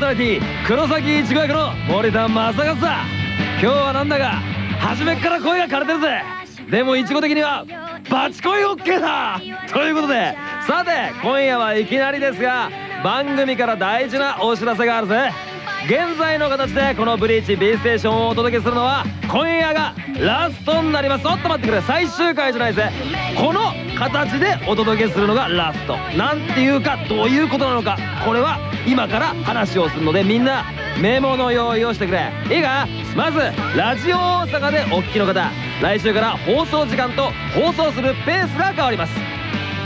ソナリティ黒崎一護役の森田正和だ。今日はなんだが初めっから声が枯れてるぜ。でもいちご的にはバチコイ OK だ。ということでさて今夜はいきなりですが番組から大事なお知らせがあるぜ。現在の形でこのブリーチ B ステーションをお届けするのは今夜がラストになります。おっと待ってくれ。最終回じゃないぜ。この形でお届けするのがラスト。なんていうかどういうことなのか。これは今から話をするのでみんなメモの用意をしてくれ。いいか？まずラジオ大阪でお聞きの方。来週から放送時間と放送するペースが変わります。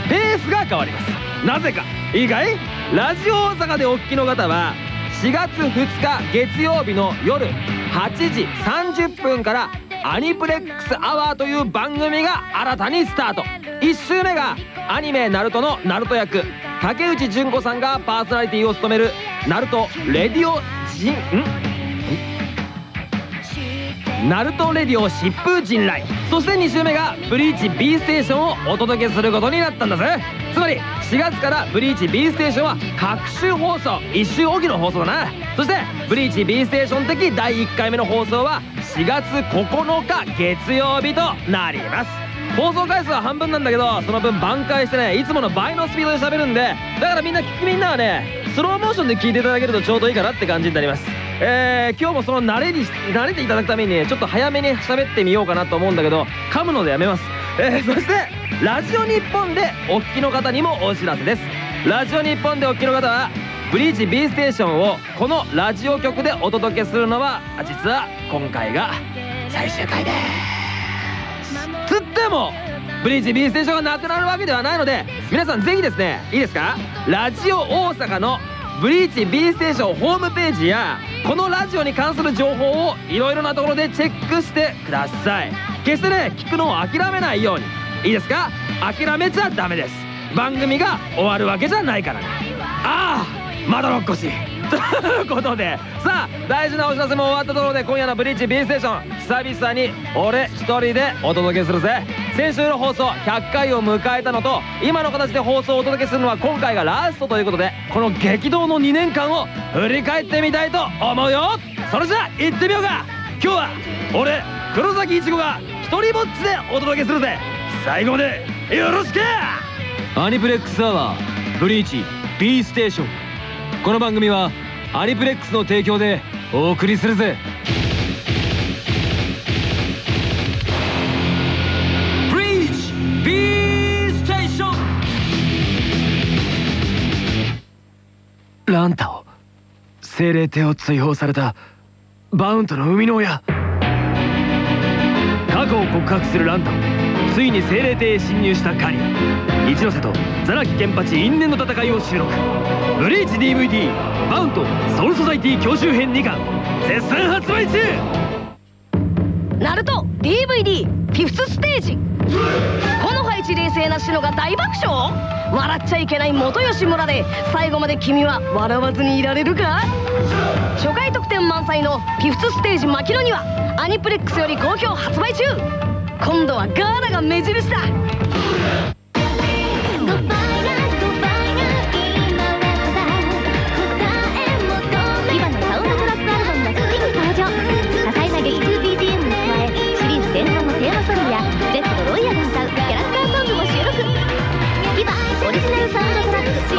ペースが変わります。なぜか。いいかい？ラジオ大阪でお聞きの方は4月2日月曜日の夜8時30分からアニプレックスアワーという番組が新たにスタート。1週目がアニメ「ナルトのナルト役竹内純子さんがパーソナリティを務める「ナルトレディオジン」ん？ナルトレディオ疾風陣雷そして2週目がブリーチ B ステーションをお届けすることになったんだぜ。つまり4月からブリーチ B ステーションは各週放送。1週おきの放送だな。そしてブリーチ B ステーション的第1回目の放送は4月9日月曜日となります。放送回数は半分なんだけどその分挽回してねいつもの倍のスピードで喋るんでだからみんな聞くみんなはねスローモーションで聞いていただけるとちょうどいいかなって感じになります。えー、今日もその慣れに慣れていただくためにちょっと早めに喋ってみようかなと思うんだけど噛むのでやめます、えー、そしてラジオ日本でお聞きの方にもお知らせです。ラジオ日本でお聞きの方はブリーチ B ステーションをこのラジオ局でお届けするのは実は今回が最終回です。つってもブリーチ B ステーションがなくなるわけではないので皆さんぜひですねいいですか？ラジオ大阪のブリーチ B ステーションホームページやこのラジオに関する情報をいろいろなところでチェックしてください。決してね聞くのを諦めないように。いいですか？諦めちゃダメです。番組が終わるわけじゃないからね。ああまだろっこし ということでさあ大事なお知らせも終わったところで今夜の「ブリーチ B ステーション」久々に俺一人でお届けするぜ。先週の放送100回を迎えたのと今の形で放送をお届けするのは今回がラストということでこの激動の2年間を振り返ってみたいと思うよ。それじゃあ行ってみようか。今日は俺黒崎いちごが一人ぼっちでお届けするぜ。最後までよろしく。アニプレックスアワーブリーチ B ステーション。この番組はアニプレックスの提供でお送りするぜ。ランタオ精霊帝を追放されたバウントの生みの親。過去を告白するランタオついに精霊帝へ侵入したカリア一ノ瀬とザラキケンパチ因縁の戦いを収録。ブリーチ DVD バウントソウルソサイティ教習編2巻。絶賛発売中!ナルト DVD フィフスステージ。この一冷静なシノが大爆笑？笑っちゃいけない元吉村で最後まで君は笑わずにいられるか？初回特典満載のフィフスステージ牧野にはアニプレックスより好評発売中。今度はガーナが目印だ。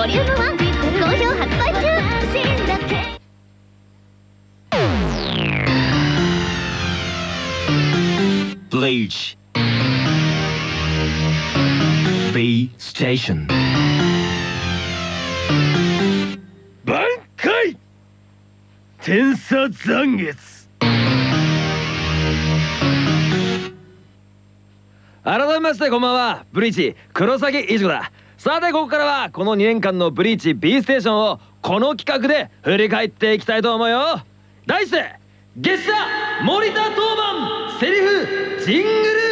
ボリューム1好評発売中 B Station. 挽回天差残月改めましてこんばんはブリーチ黒崎一護ださてここからはこの2年間のブリーチ B ステーションをこの企画で振り返っていきたいと思うよ。題して月謝森田当番セリフジングル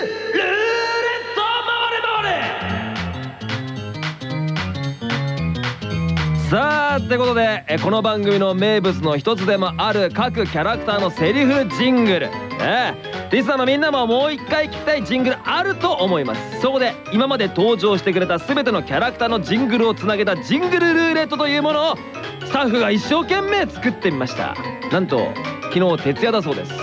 さあってことでえこの番組の名物の一つでもある各キャラクターのセリフジングル、ええリスナーのみんなももう一回聞きたいジングルあると思います。そこで今まで登場してくれた全てのキャラクターのジングルをつなげたジングルルーレットというものをスタッフが一生懸命作ってみました。なんと昨日徹夜だそうです。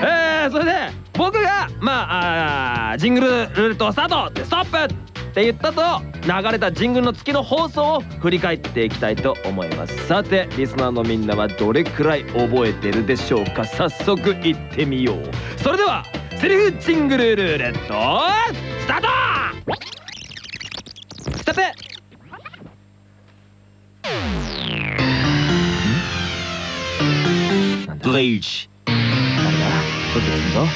えー、それで僕がまああジングルルーレットスタート！ってストップ！って言ったと流れたジングルの月の放送を振り返っていきたいと思います。さてリスナーのみんなはどれくらい覚えてるでしょうか？早速いってみよう。それではセリフジングルルーレットスタート!スタートなんだ？Bleach 誰だどっちがすんぞ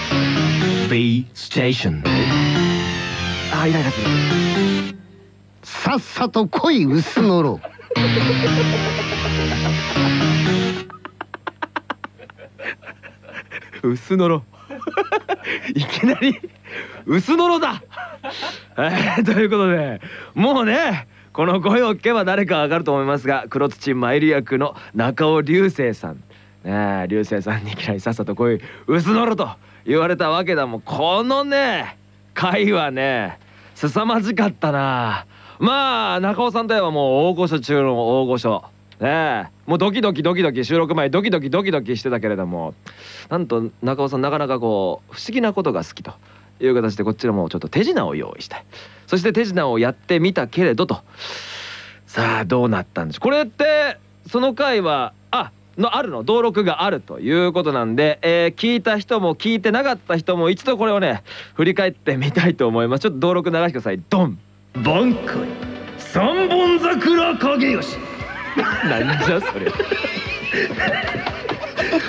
B Station あーイライラするさっさと来い薄のろ。薄のろ。いきなり薄のろだ、えーということでもうねこの声を聞けば誰かわかると思いますが黒土参り役の中尾流星さん。ねえ流星さんにいきなりさっさと来い薄のろと言われたわけだ。もんこのね回はね凄まじかったな。まあ中尾さんといえばもう大御所中の大御所。ねえ。もうドキドキドキドキ収録前ドキドキドキドキしてたけれども。なんと中尾さんなかなかこう不思議なことが好きという形でこちらもちょっと手品を用意してそして手品をやってみたけれどと。さあどうなったんでしょう。これってその回はあのあるの登録があるということなんで、えー聞いた人も聞いてなかった人も一度これをね振り返ってみたいと思います。ちょっと登録流してください。ドン。挽回。三本桜影吉なんじゃそれ。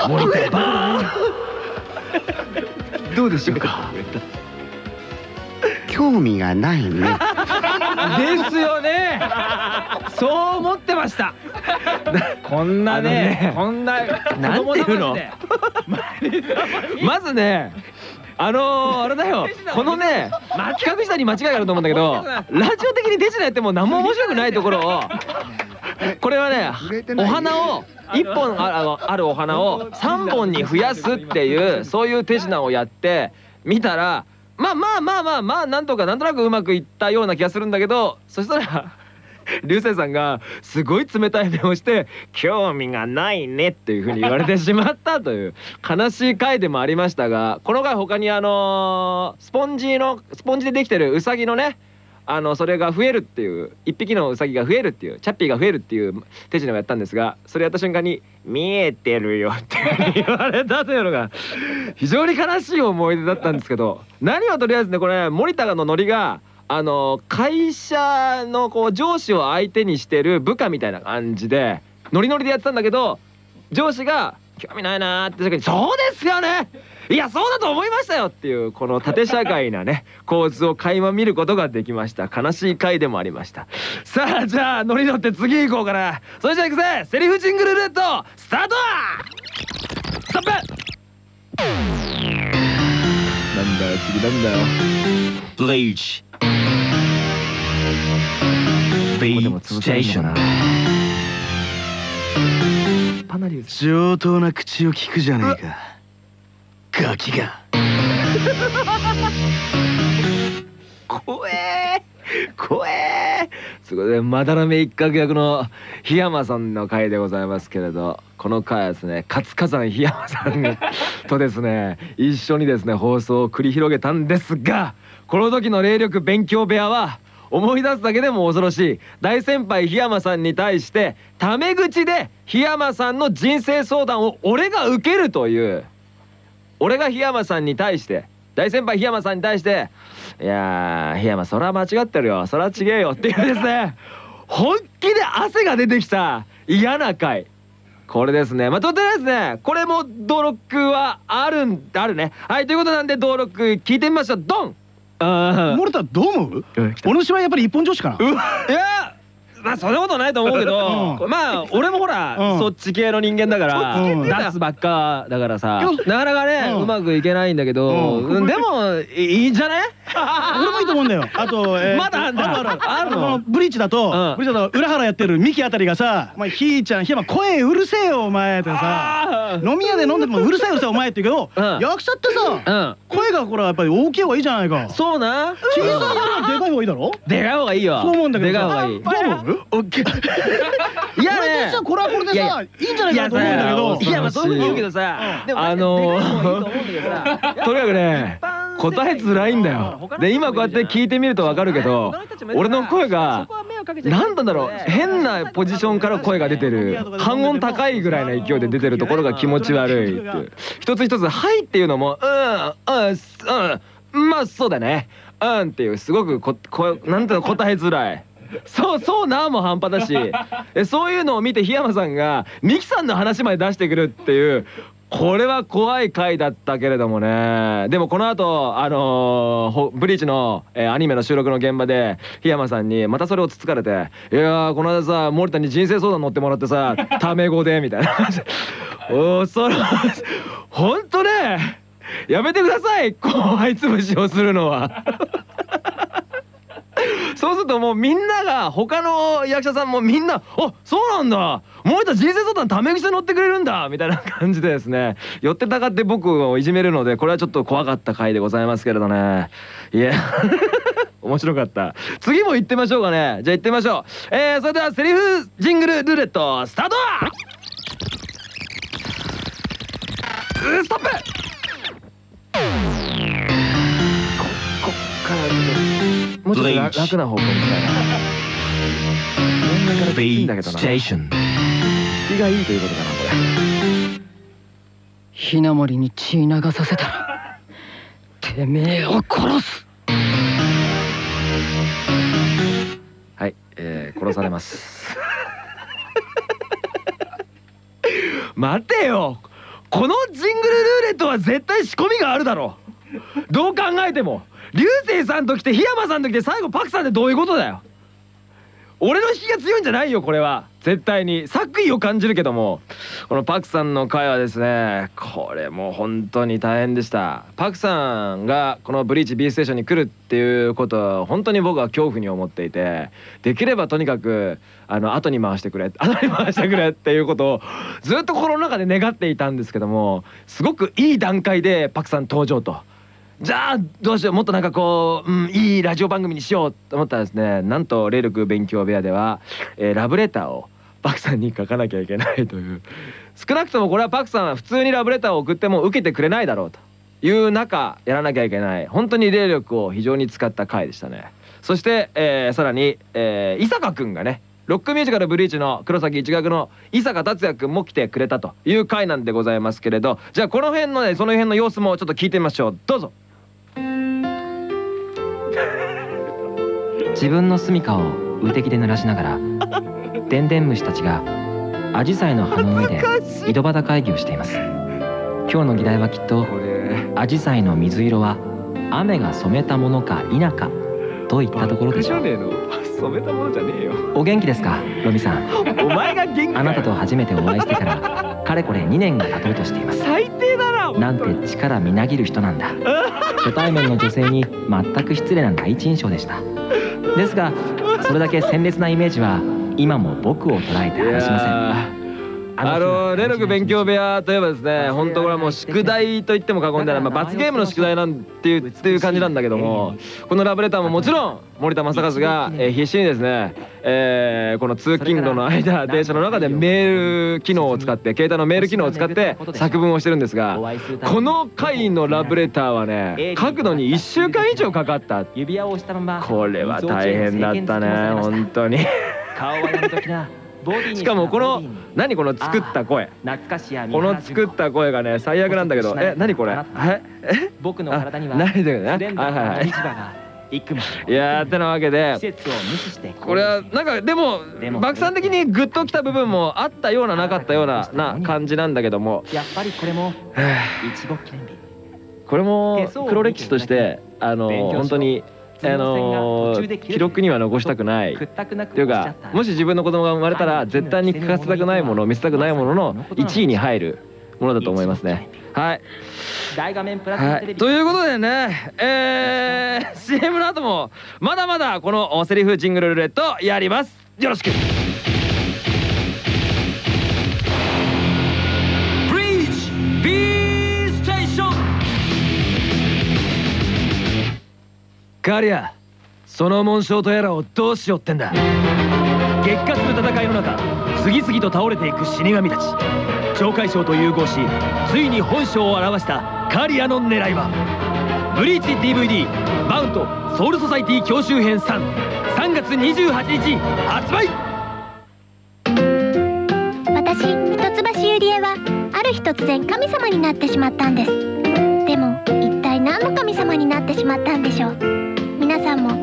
森田バどうでしょうか？興味がないね。ですよね。そう思ってました。こんなねこんななんていうの？子供まずねあのー、あれだよ。このね企画したに間違いがあると思うんだけど ラジオ的に手品やっても何も面白くないところを これはねお花を1本ああのあるお花を3本に増やすっていうそういう手品をやってみたらまあまあまあまあまあなんとかなんとなくうまくいったような気がするんだけどそしたら 流星さんがすごい冷たい目をして「興味がないね」っていうふうに言われてしまったという悲しい回でもありましたがこの回他にあのースポンジのスポンジでできてるウサギのねあのそれが増えるっていう一匹のウサギが増えるっていうチャッピーが増えるっていう手品をやったんですがそれやった瞬間に「見えてるよ」って言われたというのが非常に悲しい思い出だったんですけど何はとりあえずねこれ森田のノリがあの会社のこう上司を相手にしてる部下みたいな感じでノリノリでやってたんだけど上司が「興味ないな」って時に「そうですよねいやそうだと思いましたよ」っていうこの縦社会なね 構図を垣間見ることができました。悲しい回でもありました。さあじゃあノリ乗って次行こうかな。それじゃあ行くぜ。セリフジングルレッツスタート!ストップ!だよ次なんだよ。パナリウス上等な口を聞くじゃねえか。ガキが。怖え怖え。すごいね。まだらめ一角役の檜山さんの回でございますけれどこの回はですね活火山檜山さん とですね一緒にですね放送を繰り広げたんですがこの時の霊力勉強部屋は思い出すだけでも恐ろしい。大先輩檜山さんに対してタメ口で檜山さんの人生相談を俺が受けるという。俺が檜山さんに対して大先輩檜山さんに対して「いやー檜山それは間違ってるよ。それは違えよ」っていうですね本気で汗が出てきた。嫌な回。これですね。まあとりあえずねこれも登録はあるんあるね。はいということなんで登録聞いてみましょう。ドン。あ森田どう思う？ー俺の芝居やっぱり一本女子かな？うわいやまあそんなことないと思うけど、うん。まあ俺もほら、うん。そっち系の人間だから、出すばっかだからさなかなかね、ううんまくいけないんだけど、でもいいいんじゃね？俺もいいと思うんだよ。あと、えーまだあるあの？ブリーチだと、うん。ブリーチだと浦原やってるミキあたりがさ「お前ひーちゃんひーま声うるせえよお前」ってさ飲み屋で飲んでてもうるさいうるさいお前って言うけど、うん。役者ってさ、うん。声がこれはやっぱり大きい方がいいじゃないか。そうな。小さいよりはでかい方がいいだろ？でかい方がいいよ。そう思うんだけどでかい方がいい。どう思う？オッケーいやね。俺としてはこれはこれでさいやいいんじゃないかなと思うんだけど。いやまあそういうふうに言うけどさ、あのー、とにかくね答えづらいんだよ。で今こうやって聞いてみるとわかるけど俺の声がなんなんだろう。変なポジションから声が出てる。半音高いぐらいの勢いで出てるところが気持ち悪いって一つ一つ「はい」っていうのも「うんうんうんまあそうだね。うん」っていうすごくここなんていうの答えづらい。そうそうなも半端だし。えそういうのを見て檜山さんがミキさんの話まで出してくるっていうこれは怖い回だったけれどもね。でもこの後あのーほブリーチの、えーアニメの収録の現場で檜山さんにまたそれをつつかれて「いやーこの間さ森田に人生相談乗ってもらってさタメ語で」みたいな。おーそれほんとねやめてください後輩潰しをするのは。そうするともうみんなが他の役者さんもみんな「あそうなんだ。森田人生相談タメ口で乗ってくれるんだ」みたいな感じでですね。寄ってたかって僕をいじめるのでこれはちょっと怖かった回でございますけれどね。いや。面白かった。次も行ってみましょうかね。じゃあ行ってみましょう。えー、それではセリフジングルルーレットスタート!ストップ!もうちょっと楽楽な方向みたいな。真ん中からいいんだけどな気がいいということかなこれ。ひなもりに血流させたらてめえを殺す。はい、えー、殺されます。待てよ。このジングルルーレットは絶対仕込みがあるだろう。どう考えても流星さんと来て檜山さんと来て最後パクさんってどういうことだよ。俺の引きが強いんじゃないよこれは。絶対に作為を感じるけども。このパクさんの回はですねこれもう本当に大変でした。パクさんがこの「ブリーチ B ステーション」に来るっていうことは本当に僕は恐怖に思っていてできればとにかくあの後に回してくれ後に回してくれっていうことをずっと心の中で願っていたんですけどもすごくいい段階でパクさん登場と。じゃあどうしようもっとなんかこう、うん、いいラジオ番組にしようと思ったらですねなんと霊力勉強部屋では、えーラブレターをパクさんに書かなきゃいけないという。少なくともこれはパクさんは普通にラブレターを送っても受けてくれないだろうという中やらなきゃいけない。本当に霊力を非常に使った回でしたね。そして、えーさらに、えー伊坂くんがねロックミュージカルブリーチの黒崎一学の伊坂達也くんも来てくれたという回なんでございますけれど。じゃあこの辺のねその辺の様子もちょっと聞いてみましょう。どうぞ。自分の住処を雨滴で濡らしながらでんでん虫たちがアジサイの葉の上で井戸端会議をしています。今日の議題はきっとアジサイの水色は雨が染めたものか否かといったところでしょう。染めたものじゃねえよ。お元気ですかロミさん。お前が元気あなたと初めてお会いしてからかれこれ2年が経とうとしています。最低だなんて力みなぎる人なんだ。初対面の女性に全く失礼な第一印象でした。ですがそれだけ鮮烈なイメージは今も僕を捉えて離しません。あの霊力勉強部屋といえばですね本当これはもう宿題と言っても過言ではない、まあ、罰ゲームの宿題なんていうっていう感じなんだけどもこのラブレターももちろん森田正和が、えー必死にですね、えーこの通勤路の間電車の中でメール機能を使って携帯のメール機能を使って作文をしてるんですがこの回のラブレターはね書くのに1週間以上かかった。指輪をしたまま。これは大変だったね本当に。顔はやめときなしかもこの何この作った声。懐かしやこの作った声がね最悪なんだけど。え何これ？え？え？僕の体にはあないだよねいやーってなわけで。これはなんかでもでも爆散的にグッときた部分もあったようななかったようなな感じなんだけども。やっぱりこれもこれも黒歴史としてあの本当にあの記録には残したくない。くったくなくっていうかもし自分の子供が生まれたら絶対に聞かせたくないもの見せたくないものの1位に入るものだと思いますね。はい。大画面プラスはい、ということでね、えー、CM の後もまだまだこのセリフジングルルーレットやります。よろしくカリアその紋章とやらをどうしようってんだ。激化する戦いの中次々と倒れていく死神たち。懲戒将と融合しついに本性を表したカリアの狙いは。ブリーチ DVD バウントソウルソサイティ教習編33月28日発売!私一橋ゆりえはある日突然神様になってしまったんです。でも一体何の神様になってしまったんでしょう？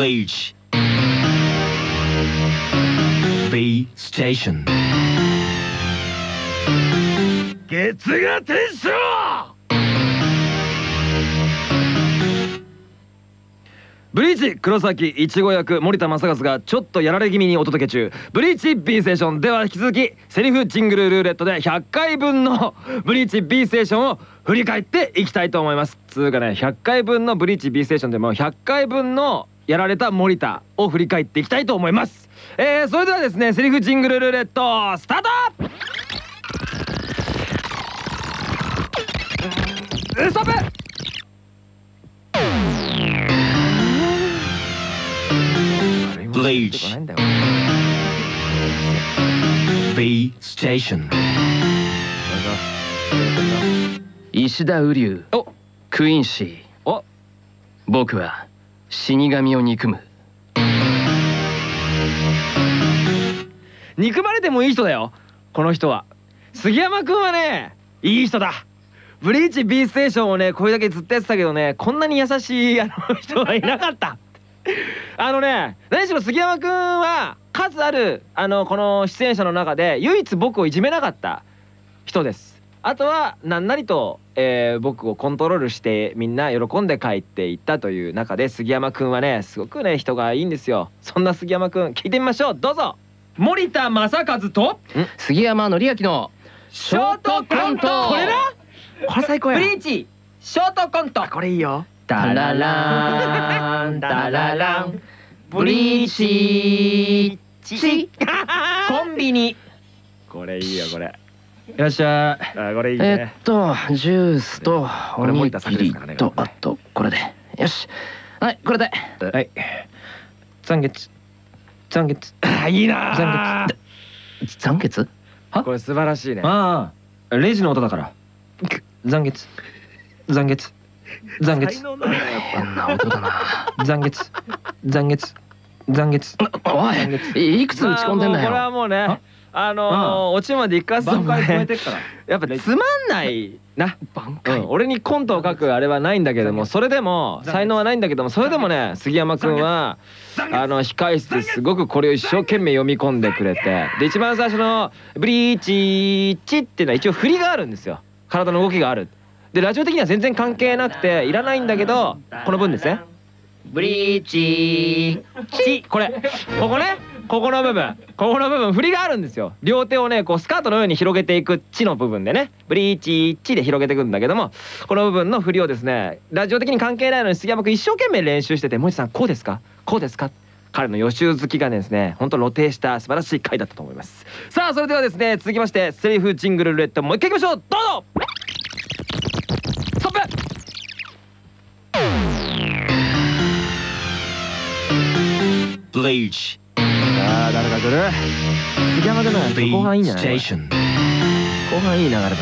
ブリーチ B ステーション月が天章ブリーチ黒崎いちご役森田正和がちょっとやられ気味にお届け中ブリーチ B ステーションでは引き続きセリフジングルルーレットで100回分のブリーチ B ステーションを振り返っていきたいと思います。つうかね。100回分のブリーチ B ステーションでも100回分のやられた森田を振り返っていきたいと思います。えー、それではですねセリフジングルルーレットスタート!ストップブリーチ B ステーション石田雨竜おクインシーお。僕は死神を憎む。憎まれてもいい人だよ。この人は。杉山くんはねいい人だ。ブリーチ B ステーションをねこれだけずっとやってたけどねこんなに優しいあの人はいなかった。あのね何しろ杉山くんは数あるあのこの出演者の中で唯一僕をいじめなかった人です。あとは何なりと、えー僕をコントロールしてみんな喜んで帰っていったという中で杉山くんはねすごくね人がいいんですよ。そんな杉山くん聞いてみましょう。どうぞ。森田正和と杉山紀明のショートコント。これな？これ最高や。ブリーチショートコント。これいいよ。ダラランダララン。ブリーチ。チ。コンビニ。これいいよこれいらっしゃい。あこれいいえねっとジュースとおにぎりとこれね。あとこれで。よし。はいこれで。はい。残月残月あいいな残残月これ素晴らしいね。ああ。レジの音だから。残月残月残月才能ないなやっこんな音だな。残月残月残月おいいくつ打ち込んでんだまあもうこれはよもうねあのーあオチまで行かすとから。やっぱつまんないな。うん、俺にコントを書くあれはないんだけどもそれでも才能はないんだけどもそれでもね杉山くんはあの控室ですごくこれを一生懸命読み込んでくれて。で一番最初の「ブリーチチ」っていうのは一応振りがあるんですよ。体の動きがある。でラジオ的には全然関係なくていらないんだけどこの分ですねブリーチチこれここね。ここの部分。ここの部分振りがあるんですよ。両手をねこうスカートのように広げていく「チ」の部分でね。ブリーチチで広げていくんだけどもこの部分の振りをですねラジオ的に関係ないのに杉山君一生懸命練習してて「森さんこうですか？こうですか?」彼の予習好きがですね本当露呈した素晴らしい回だったと思います。さあそれではですね続きましてセリフジングルレッドもう一回いきましょう。どうぞ。ストップ。ブリーチああ誰か来る？杉山君後半いいんじゃない？後半いい流れだな。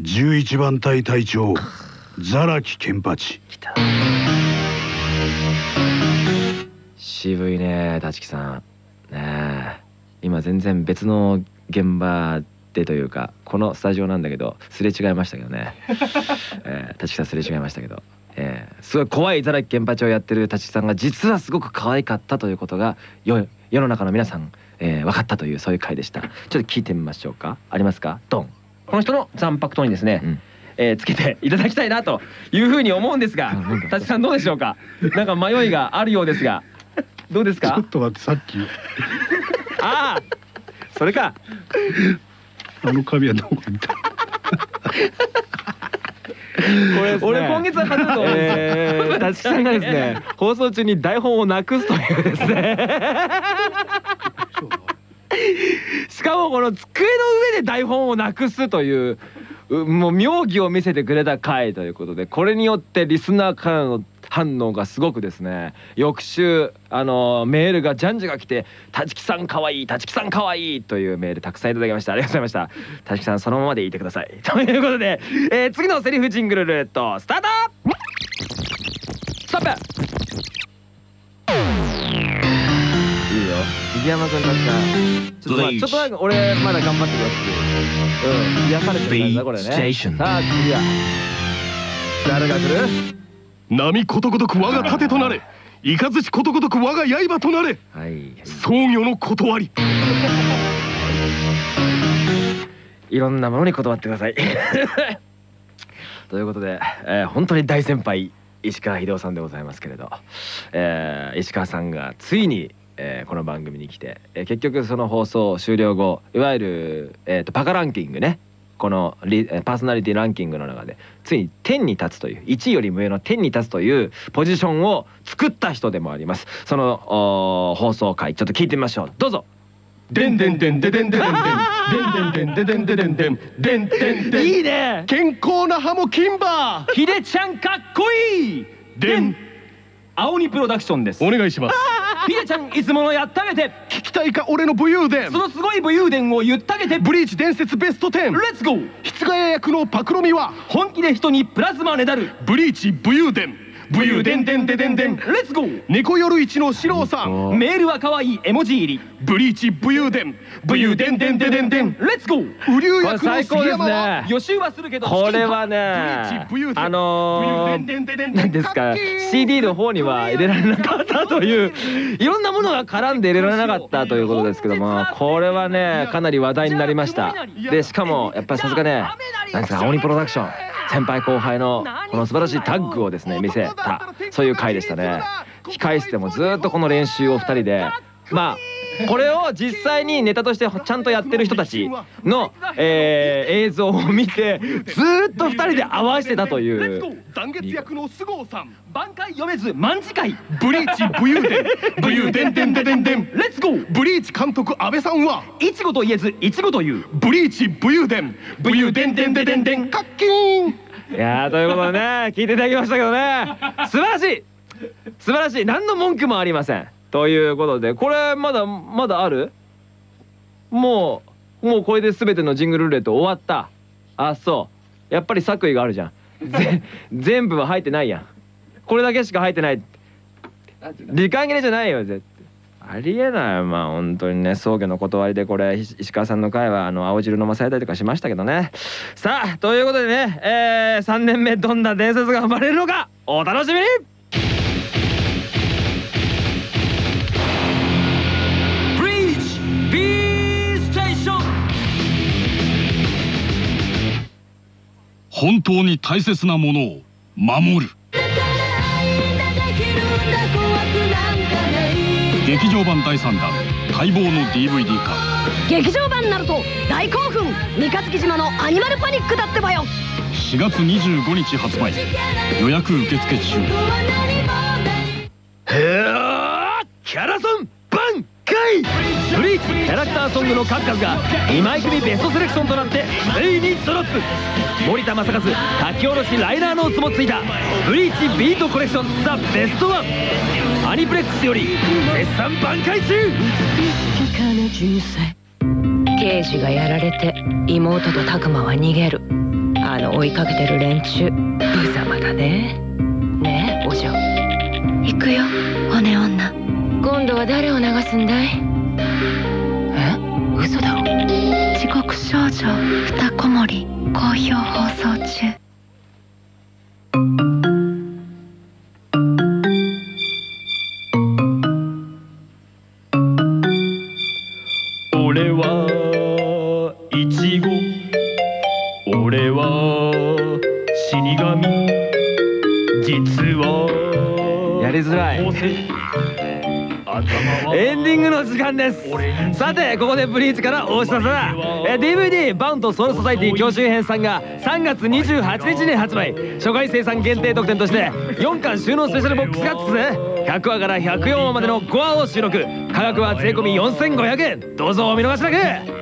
11番隊隊長ザラキケンパチ。渋いね立木さん。え。今全然別の現場でというかこのスタジオなんだけどすれ違いましたけどね、えー、立木さんすれ違いましたけど、えー、すごい怖い茨城県パチをやってる立木さんが実はすごく可愛かったということが世世の中の皆さん、えー、分かったというそういう回でしたちょっと聞いてみましょうかありますかドンこの人の残白糖にですね、うんえー、つけていただきたいなというふうに思うんですが、立木さんどうでしょうか？なんか迷いがあるようですが、どうですか？ちょっと待ってさっき。ああ、それか。あの紙はどこ行った？これ、ね、俺今月初の、えー、立木さんがですね放送中に台本をなくすというですね。しかもこの机の上で台本をなくすというもう妙義を見せてくれた回ということでこれによってリスナーからの反応がすごくですね翌週あのメールがじゃんじが来て「立木さんかわいい立木さんかわいい」というメールたくさんいただきました。ありがとうございました。立木さんそのままでいてください。ということで、えー、次のセリフジングルルーレットスタート！ストップ杉山君たちがちょっと、まあ、ちょっとなんか俺まだ頑張ってくださいうん。癒されてるんだこれね。さあ次は。誰が来る？波ことごとく我が盾となれ。雷ことごとく我が刃となれ、はい、創業の断り。いろんなものに断ってください。ということで、えー、本当に大先輩石川秀夫さんでございますけれど、えー、石川さんがついに、えー、この番組に来て、えー、結局その放送終了後いわゆる、えーとパカランキングね。このリパーソナリティランキングの中でついに天に立つという1位よりも上の天に立つというポジションを作った人でもあります。その放送回ちょっと聞いてみましょう。どうぞ。でんでんでんででんででんでんでんでんでんでんでんでんでんでんでんいいね健康な歯も金歯ひでちゃんかっこいいでん青にプロダクションですお願いしますひでちゃんいつものやってあげて。聞きたいか俺の武勇伝。そのすごい武勇伝を言ってあげて。ブリーチ伝説ベスト10レッツゴー室ヶ谷役のパクロミは。本気で人にプラズマねだる。ブリーチ武勇伝武勇伝伝で伝伝レッツゴー猫夜一の四郎さん。メールは可愛い絵文字入り。ブリーチ武勇伝武勇伝伝で伝伝レッツゴー雨竜役の杉山は。予習はするけどこれはねあの何ですか CD の方には入れられなかったといういろんなものが絡んで入れられなかったということですけどもこれはねかなり話題になりました。でしかもやっぱりさすがね何ですか青鬼プロダクション先輩後輩のこの素晴らしいタッグをですね見せたそういう回でしたね。控え室でもずっとこの練習を2人でまあこれを実際にネタとしてちゃんとやってる人たちの、えー、映像を見てずっと2人で合わせてたという。残月役の菅生さん。挽回読めず卍会ブリーチ武勇伝。武勇伝伝伝伝伝レッツゴー。ブリーチ監督安倍さんはいちごと言えずいちごと言うブリーチ武勇伝。武勇伝伝伝伝伝カッキーン。いやということでね聞いていただきましたけどね。素晴らしい。素晴らしい。何の文句もありませんということでこれまだまだある？もうもうこれで全てのジングルルーレット終わった。あそう。やっぱり作為があるじゃん。全部は入ってないやん。これだけしか入ってない。時間切れじゃないよ絶対。ありえないまあ本当にね。葬儀の断りでこれ石川さんの会はあの青汁飲まされたりとかしましたけどね。さあということでね、えー、3年目どんな伝説が生まれるのかお楽しみに本当に大切なものを守る。劇場版第3弾待望の DVD 化。劇場版ナルト大興奮。三日月島のアニマルパニックだってばよ。4月25日発売。予約受付中。へえキャラソンバン回ブリーチ。キャラクターソングの数々が2枚組ベストセレクションとなってついにドロップ。森田正和書き下ろしライナーノーツもついたブリーチビートコレクションザ・ベストワン。アニプレックスより絶賛挽回中。刑事がやられて妹と拓磨は逃げる。あの追いかけてる連中。無様だね。ねえお嬢。行くよ骨女今度は誰を流すんだい？嘘だろ。時刻少女二子守好評放送中。俺はイチゴ。俺は死神。実はやりづらいエンディングの時間です。さてここでブリーチからお知らせだ。DVD「バウンとソウルソサイティ教習編」さんが3月28日に発売。初回生産限定特典として4巻収納スペシャルボックスがつく100話から104話までの5話を収録。価格は税込4500円。どうぞお見逃しなく。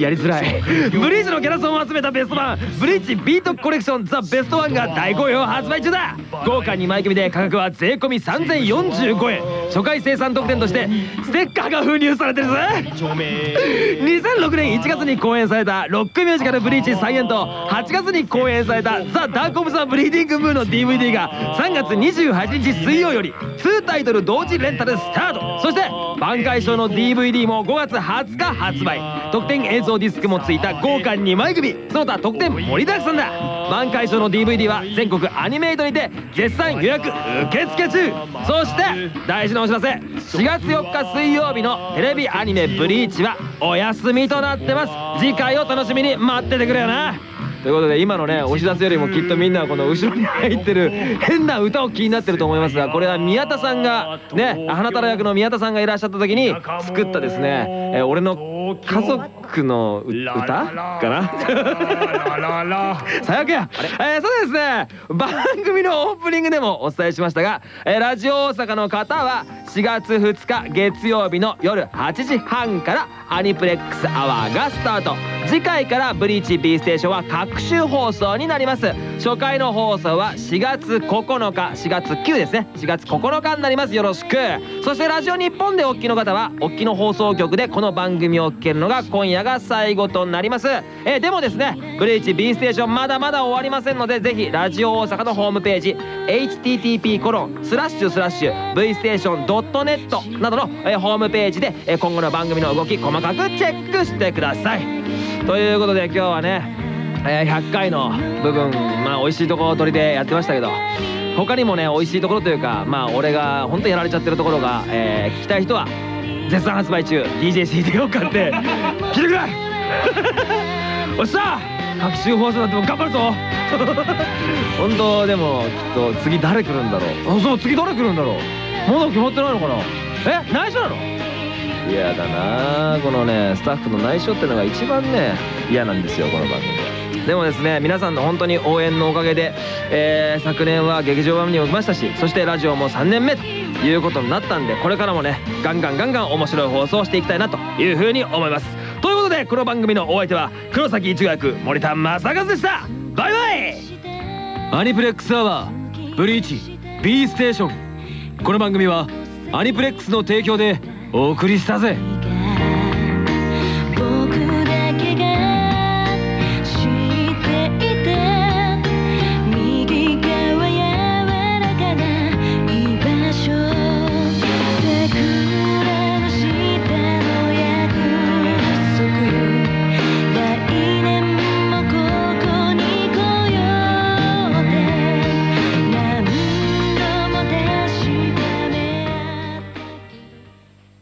やりづらい。ブリーチのキャラソンを集めたベスト版ブリーチビートコレクションザ・ベストワンが大好評発売中だ。豪華2枚組で価格は税込3045円。初回生産特典としてステッカーが封入されてるぜ。2006年1月に公演されたロックミュージカル「ブリーチ再演」と8月に公演された「ザ・ダーク・オブ・ザ・ブリーディング・ムー」の DVD が3月28日水曜より2タイトル同時レンタルスタート。そして挽回賞の DVD も5月20日発売。特典映像ディスクもついた豪華2枚組。その他特典盛りだくさんだ。挽回賞の DVD は全国アニメイトにて絶賛予約受付中。そして大事なお知らせ。4月4日水曜日のテレビアニメ「ブリーチ」はお休みとなってます。次回を楽しみに待っててくれよな。ということで今のねお知らせよりもきっとみんなはこの後ろに入ってる変な歌を気になってると思いますがこれは宮田さんがね花太郎役の宮田さんがいらっしゃった時に作ったですね、え俺の家族のう歌？かな？最悪や、えー、そうですね。番組のオープニングでもお伝えしましたが、えーラジオ大阪の方は4月2日月曜日の夜8時半からアニプレックスアワーがスタート。次回からブリーチ B ステーションは各週放送になります。初回の放送は4月9日4月9ですね。4月9日になります。よろしく。そしてラジオ日本でお聞きの方はお聞きの放送局でこの番組をけるのが今夜が最後となります。えーでもですねブリーチ B ステーションまだまだ終わりませんのでぜひラジオ大阪のホームページ http コロンスラッシュスラッシュ V ステーション .net などの、えーホームページで、えー今後の番組の動き細かくチェックしてください。ということで今日はね、えー100回の部分まあ美味しいところ取りでやってましたけど他にもね美味しいところというかまあ俺が本当にやられちゃってるところが、えー聞きたい人は絶賛発売中。DJCD を買って。聞いてくれ。おっしゃ各週放送だっても頑張るぞ。本当でもきっと次誰来るんだろう。あそう次誰来るんだろう。まだ決まってないのかな。え内緒なの？嫌だな。あこのねスタッフの内緒ってのが一番ね嫌なんですよこの番組は。でもですね皆さんの本当に応援のおかげで、えー昨年は劇場版にも来ましたしそしてラジオも3年目ということになったんでこれからもねガンガンガンガン面白い放送をしていきたいなというふうに思います。ということでこの番組のお相手は黒崎一護役森田正和でした。バイバイ。アニプレックスアワーブリーチ B ステーション。この番組はアニプレックスの提供でお送りしたぜ。